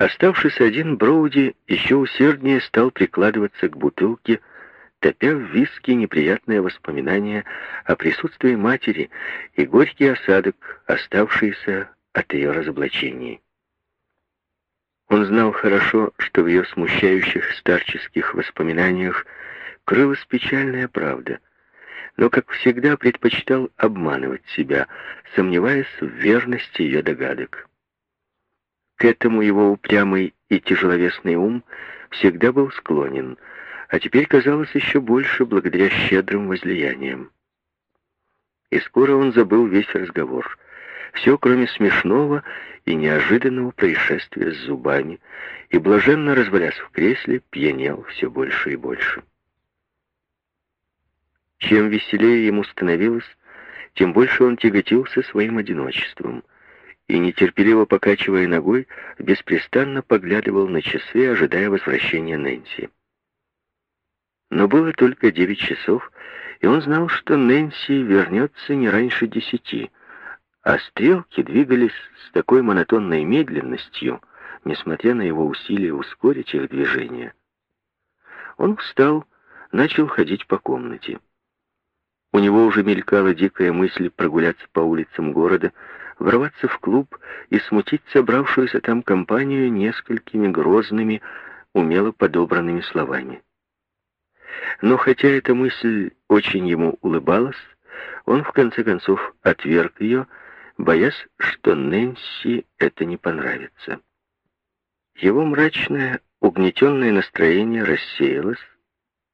Оставшись один, Броуди еще усерднее стал прикладываться к бутылке, топя в виски неприятное воспоминание о присутствии матери и горький осадок, оставшийся от ее разоблачений. Он знал хорошо, что в ее смущающих старческих воспоминаниях крылась печальная правда, но, как всегда, предпочитал обманывать себя, сомневаясь в верности ее догадок. К этому его упрямый и тяжеловесный ум всегда был склонен, а теперь казалось еще больше благодаря щедрым возлияниям. И скоро он забыл весь разговор — все, кроме смешного и неожиданного происшествия с зубами, и, блаженно развалясь в кресле, пьянел все больше и больше. Чем веселее ему становилось, тем больше он тяготился своим одиночеством и, нетерпеливо покачивая ногой, беспрестанно поглядывал на часы, ожидая возвращения Нэнси. Но было только девять часов, и он знал, что Нэнси вернется не раньше десяти — а стрелки двигались с такой монотонной медленностью, несмотря на его усилия ускорить их движение. Он встал, начал ходить по комнате. У него уже мелькала дикая мысль прогуляться по улицам города, ворваться в клуб и смутить собравшуюся там компанию несколькими грозными, умело подобранными словами. Но хотя эта мысль очень ему улыбалась, он в конце концов отверг ее боясь, что Нэнси это не понравится. Его мрачное, угнетенное настроение рассеялось,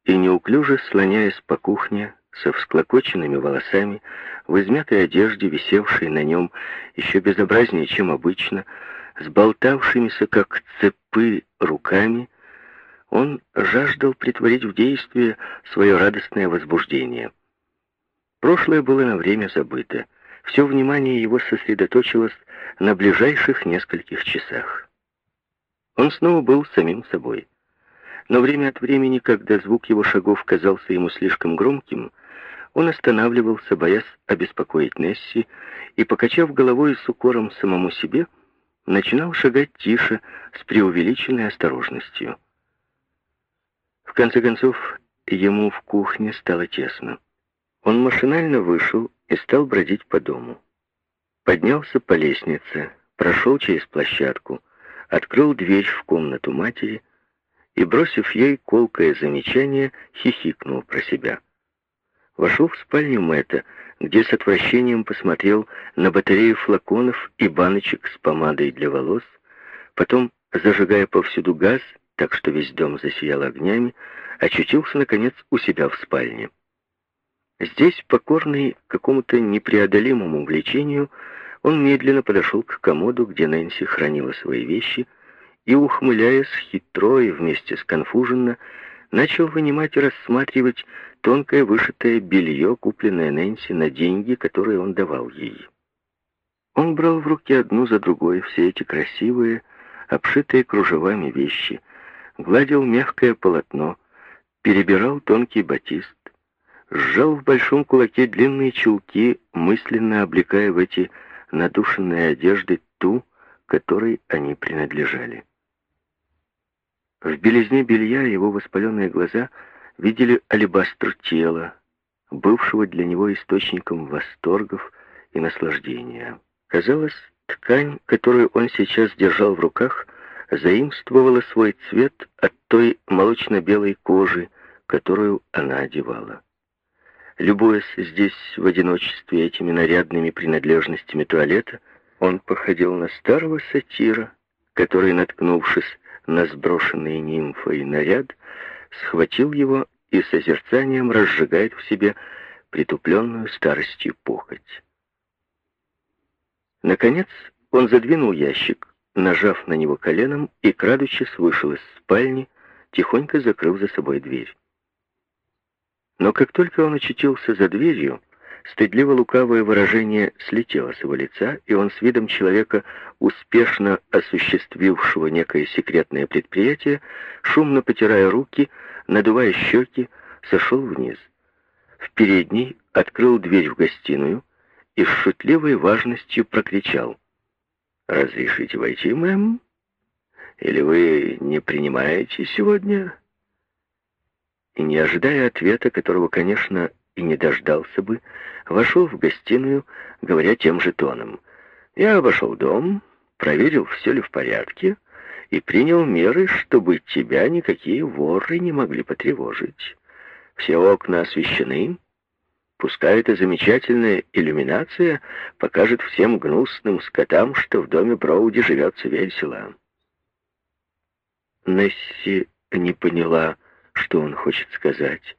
и неуклюже слоняясь по кухне, со всклокоченными волосами, в измятой одежде, висевшей на нем еще безобразнее, чем обычно, с болтавшимися, как цепы, руками, он жаждал притворить в действие свое радостное возбуждение. Прошлое было на время забыто. Все внимание его сосредоточилось на ближайших нескольких часах. Он снова был самим собой. Но время от времени, когда звук его шагов казался ему слишком громким, он останавливался, боясь обеспокоить Несси, и, покачав головой с укором самому себе, начинал шагать тише, с преувеличенной осторожностью. В конце концов, ему в кухне стало тесно. Он машинально вышел и стал бродить по дому. Поднялся по лестнице, прошел через площадку, открыл дверь в комнату матери и, бросив ей колкое замечание, хихикнул про себя. Вошел в спальню Мэтта, где с отвращением посмотрел на батарею флаконов и баночек с помадой для волос, потом, зажигая повсюду газ, так что весь дом засиял огнями, очутился, наконец, у себя в спальне. Здесь, покорный какому-то непреодолимому влечению, он медленно подошел к комоду, где Нэнси хранила свои вещи, и, ухмыляясь хитро и вместе с конфуженно, начал вынимать и рассматривать тонкое вышитое белье, купленное Нэнси на деньги, которые он давал ей. Он брал в руки одну за другой все эти красивые, обшитые кружевами вещи, гладил мягкое полотно, перебирал тонкий батист, сжал в большом кулаке длинные чулки, мысленно облекая в эти надушенные одежды ту, которой они принадлежали. В белизне белья его воспаленные глаза видели алебастр тела, бывшего для него источником восторгов и наслаждения. Казалось, ткань, которую он сейчас держал в руках, заимствовала свой цвет от той молочно-белой кожи, которую она одевала. Любуясь здесь в одиночестве этими нарядными принадлежностями туалета, он походил на старого сатира, который, наткнувшись на сброшенный нимфой наряд, схватил его и созерцанием разжигает в себе притупленную старостью похоть. Наконец он задвинул ящик, нажав на него коленом, и, крадучись, вышел из спальни, тихонько закрыв за собой дверь. Но как только он очутился за дверью, стыдливо-лукавое выражение слетело с его лица, и он с видом человека, успешно осуществившего некое секретное предприятие, шумно потирая руки, надувая щеки, сошел вниз. В передней открыл дверь в гостиную и с шутливой важностью прокричал. «Разрешите войти, мэм?» Или вы не принимаете сегодня?» И не ожидая ответа, которого, конечно, и не дождался бы, вошел в гостиную, говоря тем же тоном. «Я обошел дом, проверил, все ли в порядке, и принял меры, чтобы тебя никакие воры не могли потревожить. Все окна освещены, Пускай эта замечательная иллюминация покажет всем гнусным скотам, что в доме Броуди живется весело. Несси не поняла, что он хочет сказать,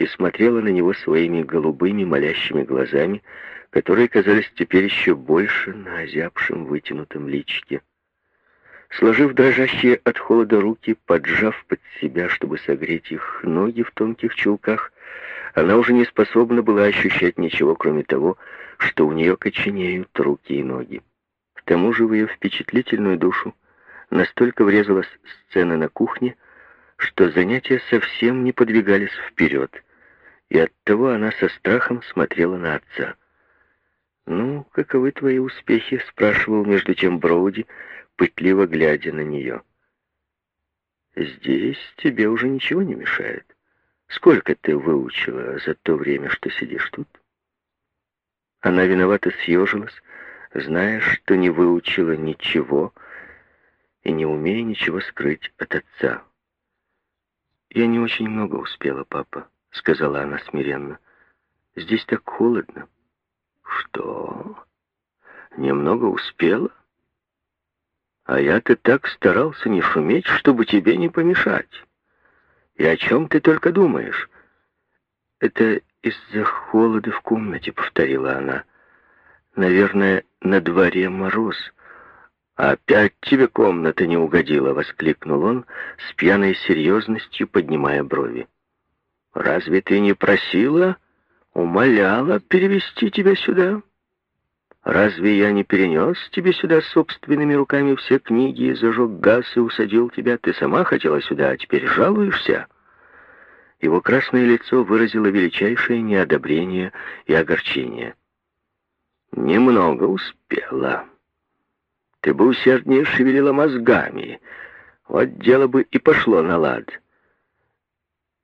и смотрела на него своими голубыми молящими глазами, которые казались теперь еще больше на озябшем вытянутом личике. Сложив дрожащие от холода руки, поджав под себя, чтобы согреть их ноги в тонких чулках, она уже не способна была ощущать ничего, кроме того, что у нее коченеют руки и ноги. К тому же в ее впечатлительную душу настолько врезалась сцена на кухне, что занятия совсем не подвигались вперед, и оттого она со страхом смотрела на отца. «Ну, каковы твои успехи?» — спрашивал между тем Броуди, пытливо глядя на нее. «Здесь тебе уже ничего не мешает. Сколько ты выучила за то время, что сидишь тут?» Она виновато съежилась, зная, что не выучила ничего и не умея ничего скрыть от отца. «Я не очень много успела, папа», — сказала она смиренно. «Здесь так холодно». «Что? Немного успела?» «А я-то так старался не шуметь, чтобы тебе не помешать». И о чем ты только думаешь?» «Это из-за холода в комнате», — повторила она. «Наверное, на дворе мороз». «Опять тебе комната не угодила!» — воскликнул он с пьяной серьезностью, поднимая брови. «Разве ты не просила, умоляла перевести тебя сюда?» Разве я не перенес тебе сюда собственными руками все книги, зажег газ и усадил тебя? Ты сама хотела сюда, а теперь жалуешься?» Его красное лицо выразило величайшее неодобрение и огорчение. «Немного успела. Ты бы усерднее шевелила мозгами. Вот дело бы и пошло на лад».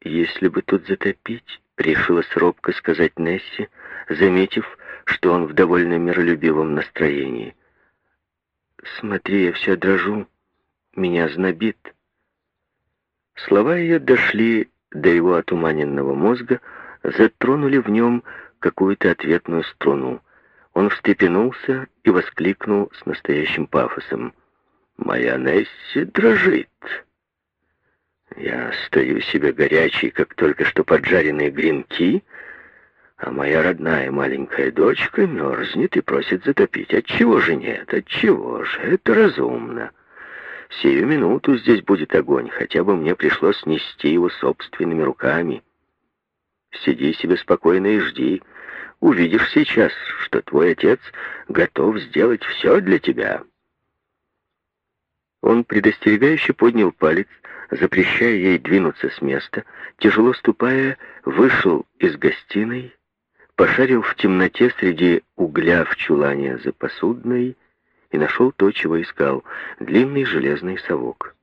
«Если бы тут затопить», — решила робко сказать Несси, заметив, что он в довольно миролюбивом настроении. «Смотри, я вся дрожу, меня знобит». Слова ее дошли до его отуманенного мозга, затронули в нем какую-то ответную струну. Он встрепенулся и воскликнул с настоящим пафосом. «Моя Несси дрожит!» Я стою себе горячий, как только что поджаренные гренки, а моя родная маленькая дочка мерзнет и просит затопить. Отчего же нет? Отчего же? Это разумно. Сию минуту здесь будет огонь, хотя бы мне пришлось снести его собственными руками. Сиди себе спокойно и жди. Увидишь сейчас, что твой отец готов сделать все для тебя. Он предостерегающе поднял палец, запрещая ей двинуться с места, тяжело ступая, вышел из гостиной пошарил в темноте среди угля в чулане за посудной и нашел то, чего искал — длинный железный совок.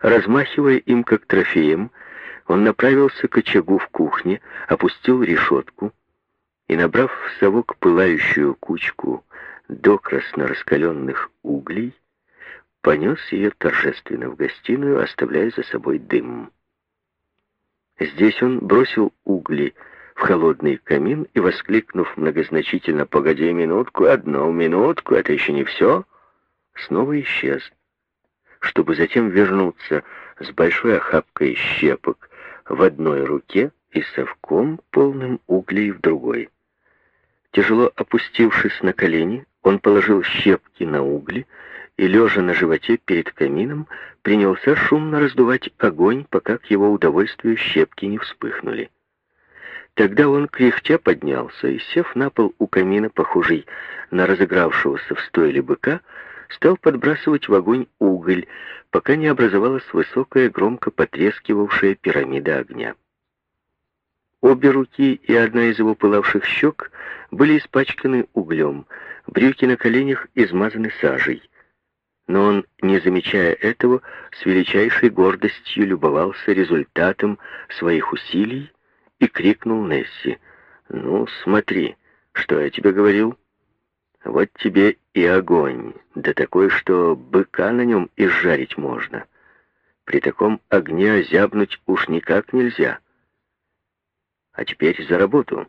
Размахивая им как трофеем, он направился к очагу в кухне, опустил решетку и, набрав в совок пылающую кучку докрасно раскаленных углей, понес ее торжественно в гостиную, оставляя за собой дым. Здесь он бросил угли в холодный камин и, воскликнув многозначительно «Погоди минутку, одну минутку, это еще не все», снова исчез, чтобы затем вернуться с большой охапкой щепок в одной руке и совком, полным углей в другой. Тяжело опустившись на колени, он положил щепки на угли и, лежа на животе перед камином, принялся шумно раздувать огонь, пока к его удовольствию щепки не вспыхнули. Тогда он кряхтя поднялся и, сев на пол у камина, похожий на разыгравшегося в стойле быка, стал подбрасывать в огонь уголь, пока не образовалась высокая, громко потрескивавшая пирамида огня. Обе руки и одна из его пылавших щек были испачканы углем, брюки на коленях измазаны сажей. Но он, не замечая этого, с величайшей гордостью любовался результатом своих усилий и крикнул Несси. «Ну, смотри, что я тебе говорил? Вот тебе и огонь, да такой, что быка на нем изжарить можно. При таком огне озябнуть уж никак нельзя. А теперь за работу».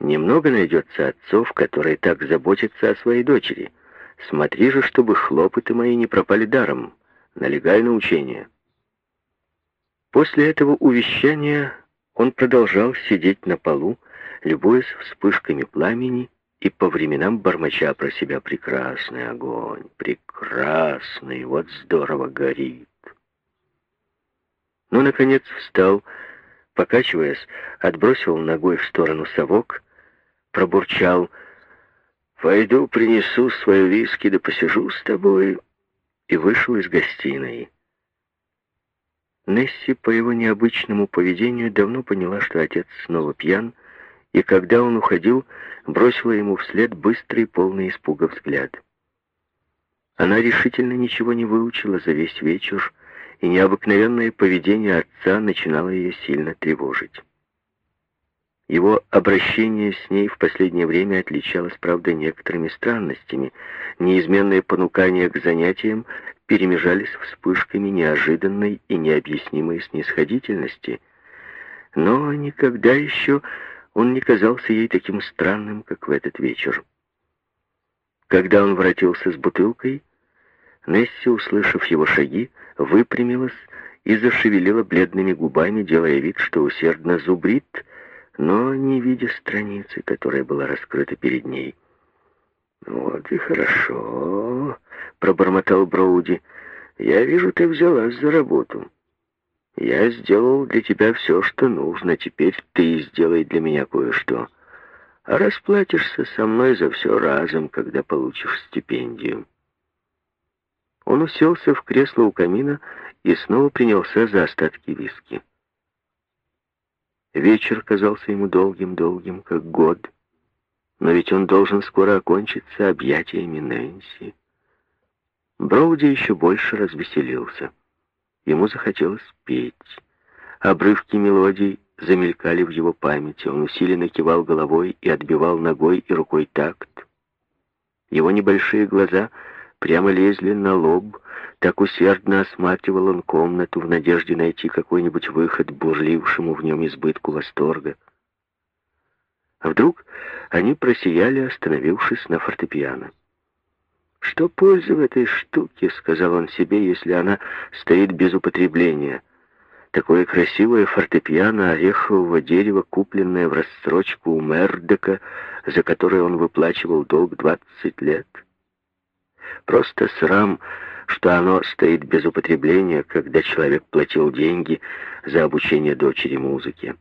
Немного найдется отцов, которые так заботятся о своей дочери. Смотри же, чтобы хлопоты мои не пропали даром. Налегай на учение. После этого увещания он продолжал сидеть на полу, любуясь вспышками пламени и по временам бормоча про себя «Прекрасный огонь! Прекрасный! Вот здорово горит!» Но, наконец, встал, покачиваясь, отбросил ногой в сторону совок пробурчал «Пойду принесу свою виски, да посижу с тобой», и вышел из гостиной. Несси по его необычному поведению давно поняла, что отец снова пьян, и когда он уходил, бросила ему вслед быстрый, полный испуга взгляд. Она решительно ничего не выучила за весь вечер, и необыкновенное поведение отца начинало ее сильно тревожить. Его обращение с ней в последнее время отличалось, правда, некоторыми странностями. Неизменные понукания к занятиям перемежались вспышками неожиданной и необъяснимой снисходительности. Но никогда еще он не казался ей таким странным, как в этот вечер. Когда он воротился с бутылкой, Несси, услышав его шаги, выпрямилась и зашевелила бледными губами, делая вид, что усердно зубрит — но не видя страницы, которая была раскрыта перед ней. «Вот и хорошо», — пробормотал Броуди. «Я вижу, ты взялась за работу. Я сделал для тебя все, что нужно. Теперь ты сделай для меня кое-что. А расплатишься со мной за все разом, когда получишь стипендию». Он уселся в кресло у камина и снова принялся за остатки виски. Вечер казался ему долгим-долгим, как год. Но ведь он должен скоро окончиться объятиями Нэнси. Броуди еще больше развеселился. Ему захотелось петь. Обрывки мелодий замелькали в его памяти. Он усиленно кивал головой и отбивал ногой и рукой такт. Его небольшие глаза прямо лезли на лоб, так усердно осматривал он комнату в надежде найти какой-нибудь выход бурлившему в нем избытку восторга. А вдруг они просияли, остановившись на фортепиано. «Что пользы в этой штуке?» — сказал он себе, «если она стоит без употребления. Такое красивое фортепиано орехового дерева, купленное в рассрочку у Мердека, за которое он выплачивал долг двадцать лет. Просто срам что оно стоит без употребления, когда человек платил деньги за обучение дочери музыке.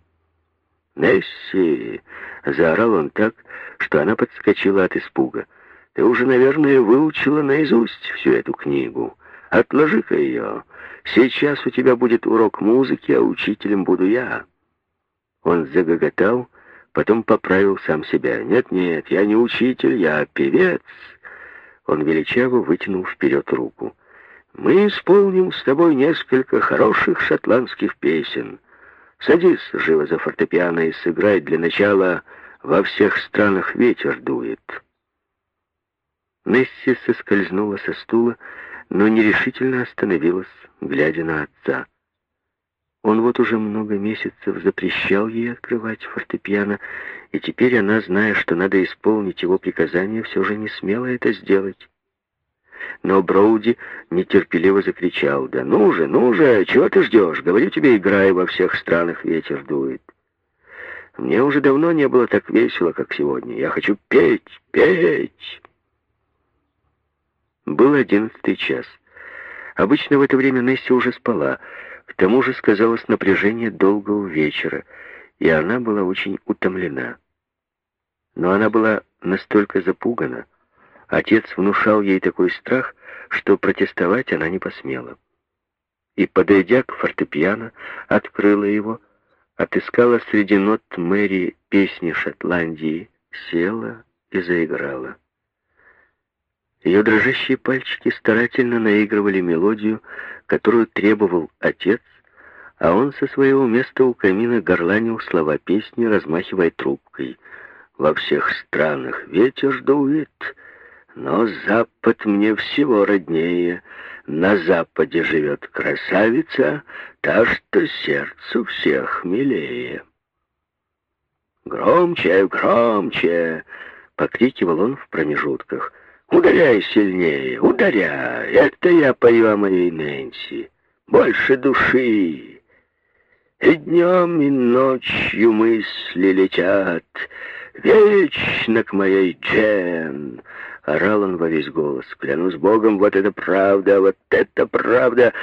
«Несси!» — заорал он так, что она подскочила от испуга. «Ты уже, наверное, выучила наизусть всю эту книгу. Отложи-ка ее. Сейчас у тебя будет урок музыки, а учителем буду я». Он загоготал, потом поправил сам себя. «Нет-нет, я не учитель, я певец». Он величаво вытянул вперед руку. «Мы исполним с тобой несколько хороших шотландских песен. Садись живо за фортепиано и сыграй для начала «Во всех странах ветер дует». Несси соскользнула со стула, но нерешительно остановилась, глядя на отца. Он вот уже много месяцев запрещал ей открывать фортепиано, и теперь она, зная, что надо исполнить его приказание, все же не смела это сделать. Но Броуди нетерпеливо закричал, «Да ну же, ну же, чего ты ждешь? Говорю тебе, играй, во всех странах ветер дует». Мне уже давно не было так весело, как сегодня. Я хочу петь, петь. Был одиннадцатый час. Обычно в это время Несси уже спала, к тому же сказалось напряжение долгого вечера, и она была очень утомлена. Но она была настолько запугана, отец внушал ей такой страх, что протестовать она не посмела. И, подойдя к фортепиано, открыла его, отыскала среди нот Мэри песни Шотландии, села и заиграла. Ее дрожащие пальчики старательно наигрывали мелодию, которую требовал отец, а он со своего места у камина горланил слова песни, размахивая трубкой. «Во всех странах ветер дует, но запад мне всего роднее. На западе живет красавица, та, что сердцу всех милее». «Громче, громче!» — покрикивал он в промежутках. «Ударяй сильнее, ударяй! Это я пою о моей Нэнси. Больше души!» И днем, и ночью мысли летят Вечно к моей Джен. Орал он во весь голос. Клянусь Богом, вот это правда, вот это правда.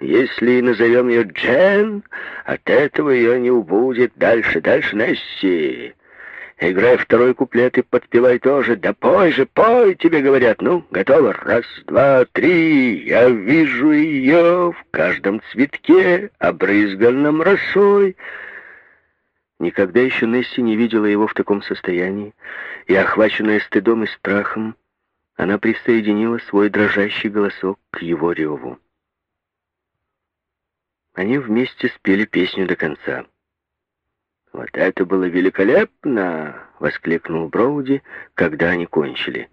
Если и назовем ее Джен, от этого ее не убудет. Дальше, дальше, Несси. Играй второй куплет и подпевай тоже. Да пой же, пой, тебе говорят. Ну, готово. Раз, два, три. Я вижу ее в каждом цветке, обрызганном росой. Никогда еще Несси не видела его в таком состоянии, и, охваченная стыдом и страхом, она присоединила свой дрожащий голосок к его реву. Они вместе спели песню до конца. «Вот это было великолепно!» — воскликнул Броуди, когда они кончили.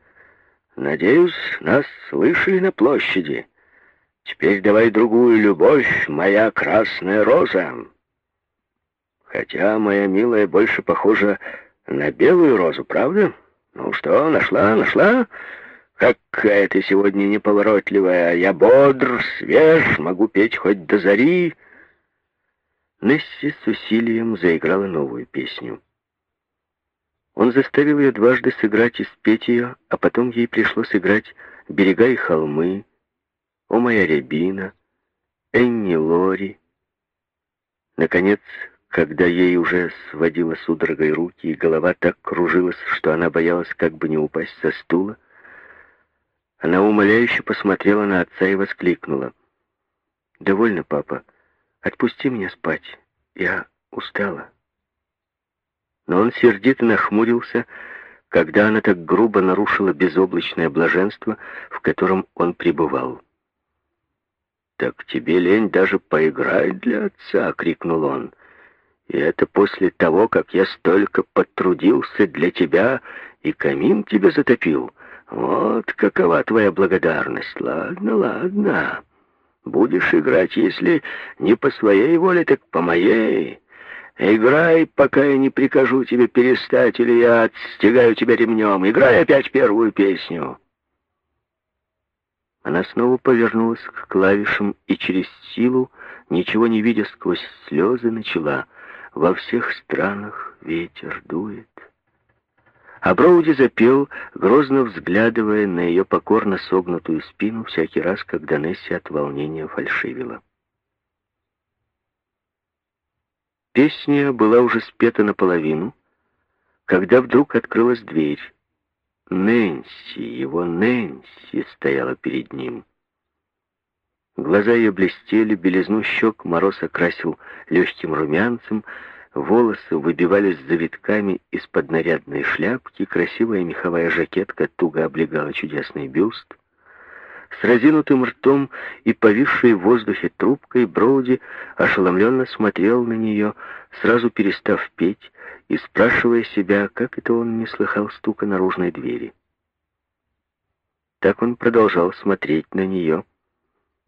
«Надеюсь, нас слышали на площади. Теперь давай другую любовь, моя красная роза. Хотя моя милая больше похожа на белую розу, правда? Ну что, нашла, нашла? Какая ты сегодня неповоротливая. Я бодр, свеж, могу петь хоть до зари». Несси с усилием заиграла новую песню. Он заставил ее дважды сыграть и спеть ее, а потом ей пришлось играть «Берега и холмы», «О моя рябина», «Энни Лори». Наконец, когда ей уже сводила судорогой руки, и голова так кружилась, что она боялась как бы не упасть со стула, она умоляюще посмотрела на отца и воскликнула. «Довольно, папа. Отпусти меня спать. Я устала. Но он сердито нахмурился, когда она так грубо нарушила безоблачное блаженство, в котором он пребывал. «Так тебе лень даже поиграть для отца!» — крикнул он. «И это после того, как я столько потрудился для тебя и камин тебе затопил. Вот какова твоя благодарность. Ладно, ладно». Будешь играть, если не по своей воле, так по моей. Играй, пока я не прикажу тебе перестать, или я отстегаю тебя ремнем. Играй опять первую песню. Она снова повернулась к клавишам и через силу, ничего не видя сквозь слезы, начала «Во всех странах ветер дует». А Броуди запел, грозно взглядывая на ее покорно согнутую спину всякий раз, когда Несси от волнения фальшивила. Песня была уже спета наполовину, когда вдруг открылась дверь. Нэнси, его Нэнси, стояла перед ним. Глаза ее блестели, белизну щек мороз окрасил легким румянцем, Волосы выбивались завитками из-под нарядной шляпки, красивая меховая жакетка туго облегала чудесный бюст. С разинутым ртом и повисшей в воздухе трубкой Броуди ошеломленно смотрел на нее, сразу перестав петь и спрашивая себя, как это он не слыхал стука наружной двери. Так он продолжал смотреть на нее,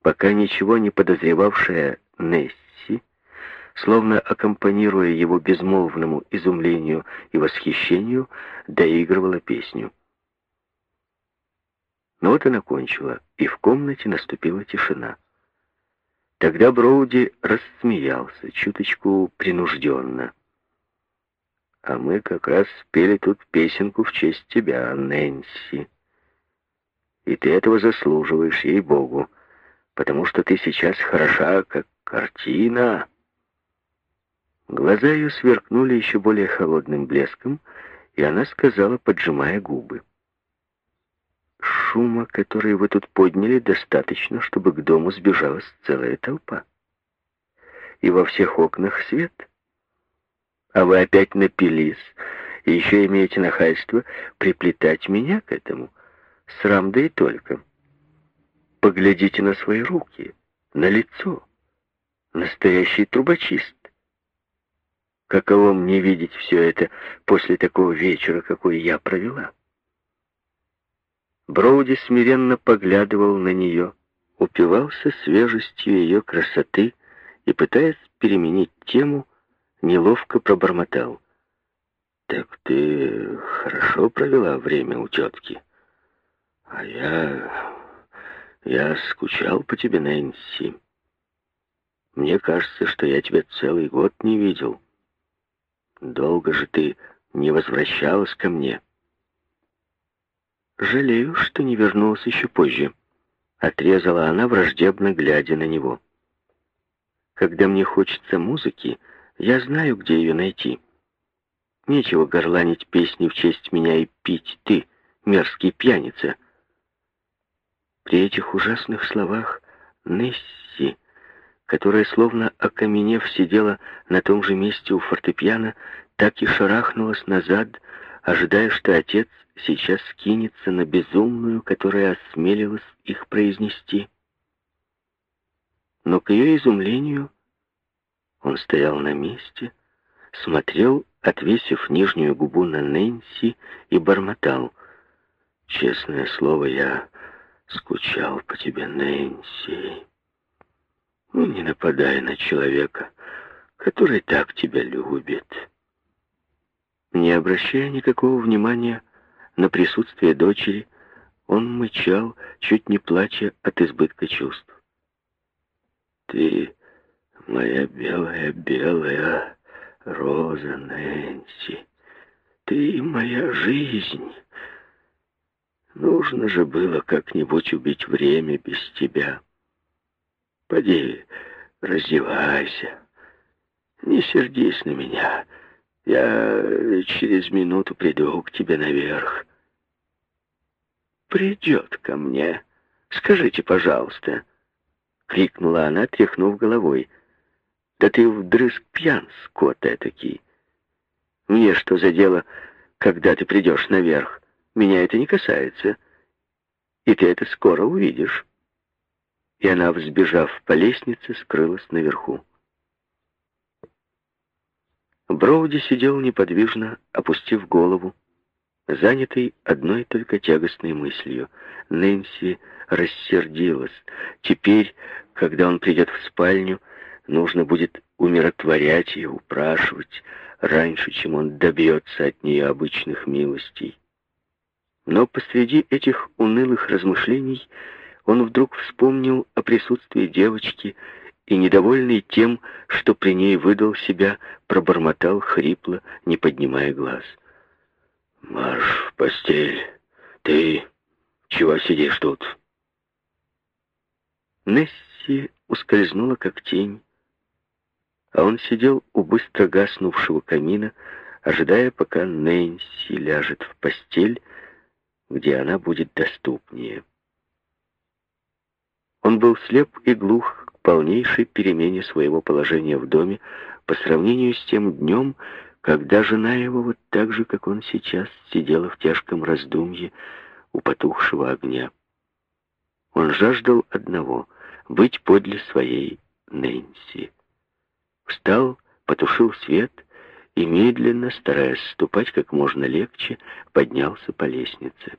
пока ничего не подозревавшая Несси словно аккомпанируя его безмолвному изумлению и восхищению, доигрывала песню. Но вот она кончила, и в комнате наступила тишина. Тогда Броуди рассмеялся, чуточку принужденно. «А мы как раз спели тут песенку в честь тебя, Нэнси. И ты этого заслуживаешь, ей-богу, потому что ты сейчас хороша, как картина». Глаза ее сверкнули еще более холодным блеском, и она сказала, поджимая губы. «Шума, который вы тут подняли, достаточно, чтобы к дому сбежалась целая толпа. И во всех окнах свет. А вы опять напились, и еще имеете нахальство приплетать меня к этому. Срам да и только. Поглядите на свои руки, на лицо. Настоящий трубочист. Каково мне видеть все это после такого вечера, какой я провела? Броуди смиренно поглядывал на нее, упивался свежестью ее красоты и, пытаясь переменить тему, неловко пробормотал. «Так ты хорошо провела время у тетки?» «А я... я скучал по тебе, Нэнси. Мне кажется, что я тебя целый год не видел. Долго же ты не возвращалась ко мне». «Жалею, что не вернулась еще позже», — отрезала она, враждебно глядя на него. «Когда мне хочется музыки, я знаю, где ее найти. Нечего горланить песни в честь меня и пить ты, мерзкий пьяница». При этих ужасных словах Несси, которая, словно окаменев, сидела на том же месте у фортепиано, так и шарахнулась назад, ожидая, что отец сейчас скинется на безумную, которая осмелилась их произнести. Но к ее изумлению он стоял на месте, смотрел, отвесив нижнюю губу на Нэнси, и бормотал. «Честное слово, я скучал по тебе, Нэнси. Ну, не нападай на человека, который так тебя любит». Не обращая никакого внимания на присутствие дочери, он мычал, чуть не плача от избытка чувств. «Ты моя белая-белая роза, Нэнси, ты моя жизнь. Нужно же было как-нибудь убить время без тебя. Поди, раздевайся, не сердись на меня». Я через минуту приду к тебе наверх. Придет ко мне. Скажите, пожалуйста, — крикнула она, тряхнув головой. Да ты вдрызг пьян, скот этакий. Мне что за дело, когда ты придешь наверх? Меня это не касается. И ты это скоро увидишь. И она, взбежав по лестнице, скрылась наверху. Броуди сидел неподвижно, опустив голову, занятый одной только тягостной мыслью. Нэнси рассердилась. Теперь, когда он придет в спальню, нужно будет умиротворять и упрашивать раньше, чем он добьется от нее обычных милостей. Но посреди этих унылых размышлений он вдруг вспомнил о присутствии девочки и, недовольный тем, что при ней выдал себя, пробормотал хрипло, не поднимая глаз. «Марш в постель! Ты чего сидишь тут?» Несси ускользнула, как тень, а он сидел у быстро гаснувшего камина, ожидая, пока Нэнси ляжет в постель, где она будет доступнее. Он был слеп и глух полнейшей перемене своего положения в доме по сравнению с тем днем, когда жена его вот так же, как он сейчас, сидела в тяжком раздумье у потухшего огня. Он жаждал одного — быть подле своей Нэнси. Встал, потушил свет и медленно, стараясь ступать как можно легче, поднялся по лестнице.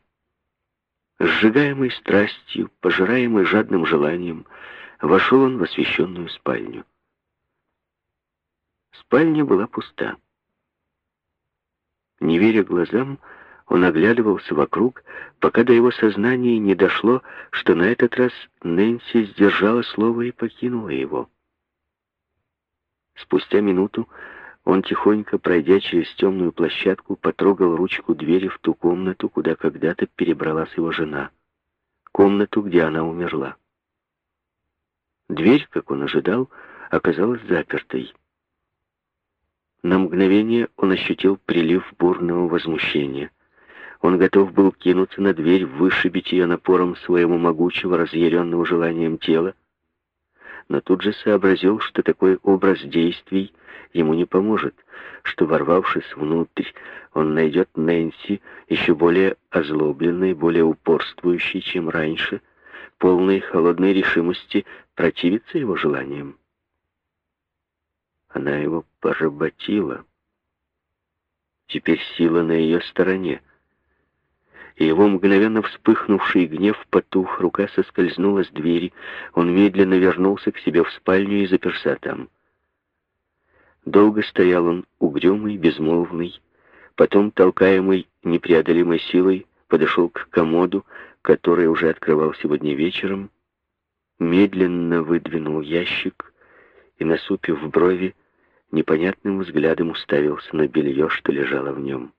Сжигаемый страстью, пожираемый жадным желанием, Вошел он в освещенную спальню. Спальня была пуста. Не веря глазам, он оглядывался вокруг, пока до его сознания не дошло, что на этот раз Нэнси сдержала слово и покинула его. Спустя минуту он, тихонько пройдя через темную площадку, потрогал ручку двери в ту комнату, куда когда-то перебралась его жена. Комнату, где она умерла. Дверь, как он ожидал, оказалась запертой. На мгновение он ощутил прилив бурного возмущения. Он готов был кинуться на дверь, вышибить ее напором своего могучего, разъяренного желанием тела, но тут же сообразил, что такой образ действий ему не поможет, что, ворвавшись внутрь, он найдет Нэнси еще более озлобленной, более упорствующей, чем раньше, полной холодной решимости противиться его желаниям. Она его поработила. Теперь сила на ее стороне. И его мгновенно вспыхнувший гнев потух, рука соскользнула с двери, он медленно вернулся к себе в спальню и заперся там. Долго стоял он, угрюмый, безмолвный, потом, толкаемый непреодолимой силой, подошел к комоду, который уже открывал сегодня вечером, медленно выдвинул ящик и, насупив брови, непонятным взглядом уставился на белье, что лежало в нем.